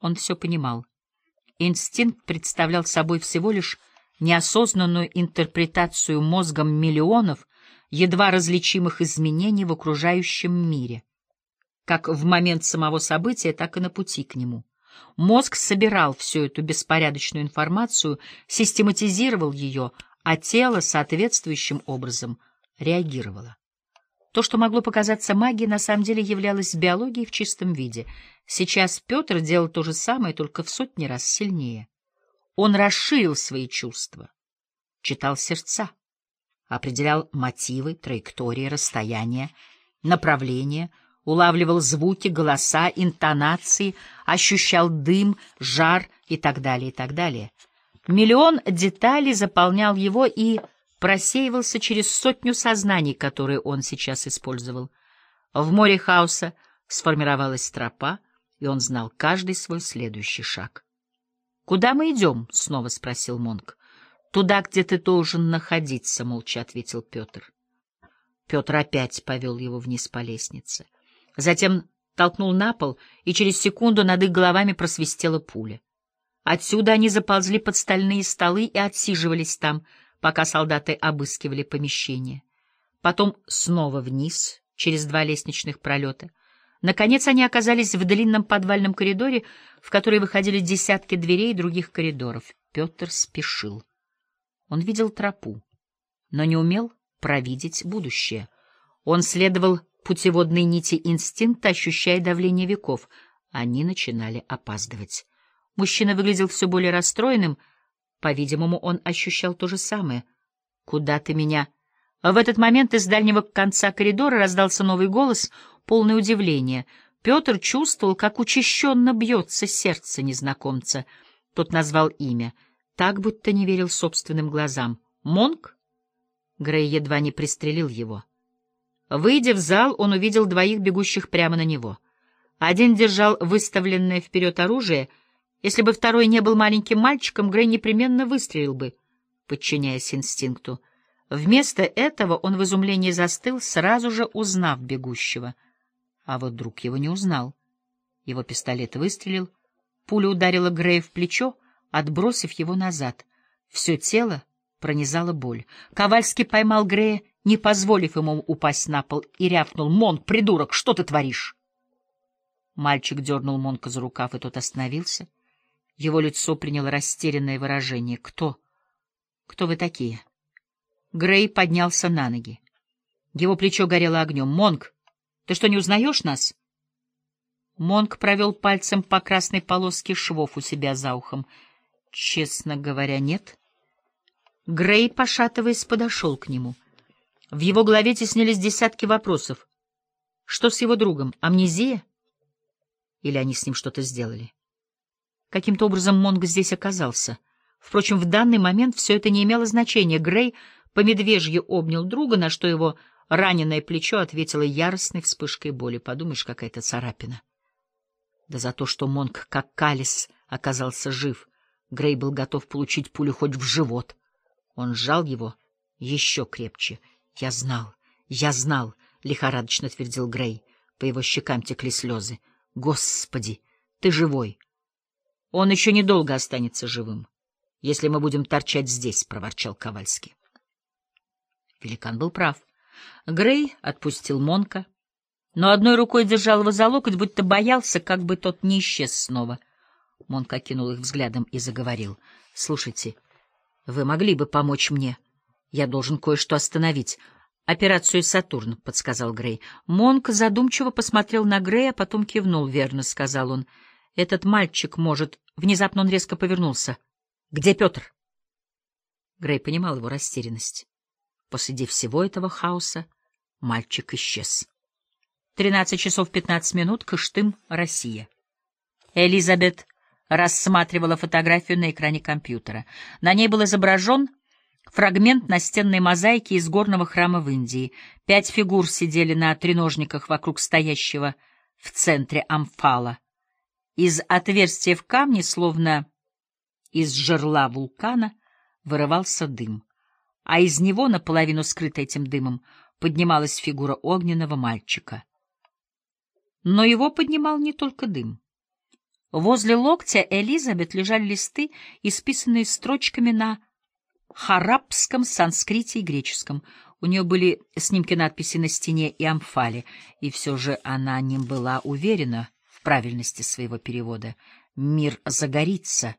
Он все понимал. Инстинкт представлял собой всего лишь неосознанную интерпретацию мозгом миллионов едва различимых изменений в окружающем мире, как в момент самого события, так и на пути к нему. Мозг собирал всю эту беспорядочную информацию, систематизировал ее, а тело соответствующим образом реагировало. То, что могло показаться магией, на самом деле являлось биологией в чистом виде. Сейчас Петр делал то же самое, только в сотни раз сильнее. Он расширил свои чувства, читал сердца, определял мотивы, траектории, расстояния, направления, улавливал звуки, голоса, интонации, ощущал дым, жар и так далее, и так далее. Миллион деталей заполнял его и просеивался через сотню сознаний, которые он сейчас использовал. В море хаоса сформировалась тропа, и он знал каждый свой следующий шаг. «Куда мы идем?» — снова спросил Монк. «Туда, где ты должен находиться», — молча ответил Петр. Петр опять повел его вниз по лестнице. Затем толкнул на пол, и через секунду над их головами просвистела пуля. Отсюда они заползли под стальные столы и отсиживались там — пока солдаты обыскивали помещение. Потом снова вниз, через два лестничных пролета. Наконец они оказались в длинном подвальном коридоре, в который выходили десятки дверей и других коридоров. Петр спешил. Он видел тропу, но не умел провидеть будущее. Он следовал путеводной нити инстинкта, ощущая давление веков. Они начинали опаздывать. Мужчина выглядел все более расстроенным, по-видимому, он ощущал то же самое. «Куда ты меня?» В этот момент из дальнего конца коридора раздался новый голос, полный удивления. Петр чувствовал, как учащенно бьется сердце незнакомца. Тот назвал имя. Так, будто не верил собственным глазам. «Монк?» Грей едва не пристрелил его. Выйдя в зал, он увидел двоих бегущих прямо на него. Один держал выставленное вперед оружие — если бы второй не был маленьким мальчиком, Грей непременно выстрелил бы, подчиняясь инстинкту. Вместо этого он в изумлении застыл, сразу же узнав бегущего. А вот друг его не узнал. Его пистолет выстрелил, пуля ударила Грея в плечо, отбросив его назад. Все тело пронизала боль. Ковальский поймал Грея, не позволив ему упасть на пол, и рявкнул. «Монк, придурок, что ты творишь?» Мальчик дернул Монка за рукав, и тот остановился — его лицо приняло растерянное выражение. «Кто? Кто вы такие?» Грей поднялся на ноги. Его плечо горело огнем. «Монг, ты что, не узнаешь нас?» Монг провел пальцем по красной полоске швов у себя за ухом. «Честно говоря, нет». Грей, пошатываясь, подошел к нему. В его голове теснились десятки вопросов. Что с его другом? Амнезия? Или они с ним что-то сделали? Каким-то образом Монк здесь оказался. Впрочем, в данный момент все это не имело значения. Грей по-медвежьи обнял друга, на что его раненое плечо ответило яростной вспышкой боли. Подумаешь, какая-то царапина. Да за то, что Монк Коккалис, оказался жив, Грей был готов получить пулю хоть в живот. Он сжал его еще крепче. «Я знал, я знал», — лихорадочно твердил Грей. По его щекам текли слезы. «Господи, ты живой!» Он еще недолго останется живым, если мы будем торчать здесь, — проворчал Ковальский. Великан был прав. Грей отпустил Монка, но одной рукой держал его за локоть, будто боялся, как бы тот не исчез снова. Монк окинул их взглядом и заговорил. — Слушайте, вы могли бы помочь мне? Я должен кое-что остановить. — Операцию «Сатурн», — подсказал Грей. Монк задумчиво посмотрел на Грея, а потом кивнул. — Верно, — сказал он. — этот мальчик может... Внезапно он резко повернулся. «Где Петр?» Грей понимал его растерянность. Посреди всего этого хаоса мальчик исчез. Тринадцать часов пятнадцать минут, Кыштым, Россия. Элизабет рассматривала фотографию на экране компьютера. На ней был изображен фрагмент настенной мозаики из горного храма в Индии. Пять фигур сидели на треножниках вокруг стоящего в центре амфала. Из отверстия в камне, словно из жерла вулкана, вырывался дым, а из него, наполовину скрытой этим дымом, поднималась фигура огненного мальчика. Но его поднимал не только дым. Возле локтя Элизабет лежали листы, исписанные строчками на харабском, санскрите и греческом. У нее были снимки надписи на стене и амфале, и все же она не была уверена правильности своего перевода. «Мир загорится»,